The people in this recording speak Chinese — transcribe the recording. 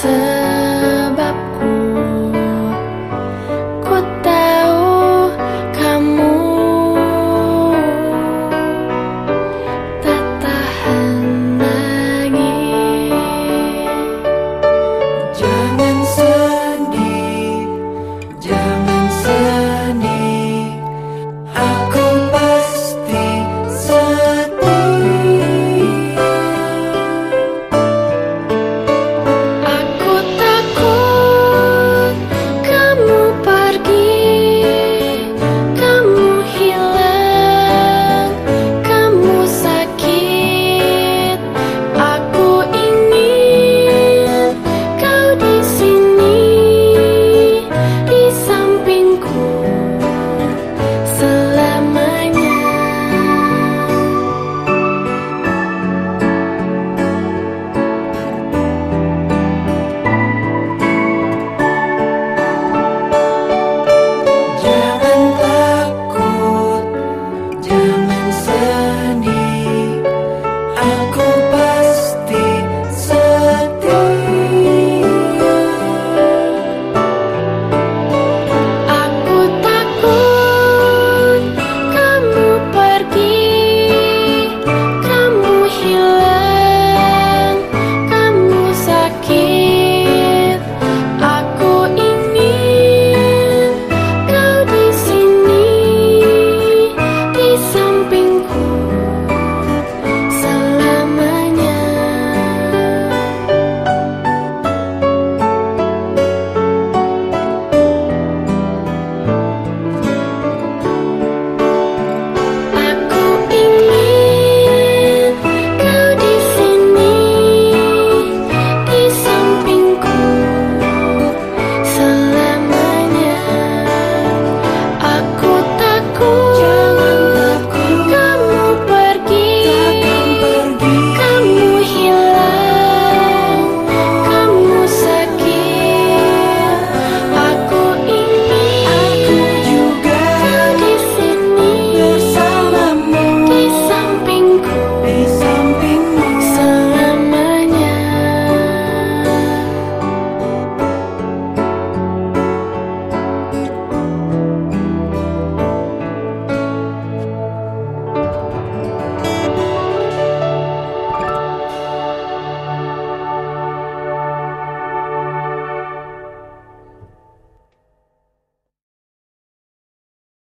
思